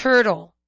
turtle.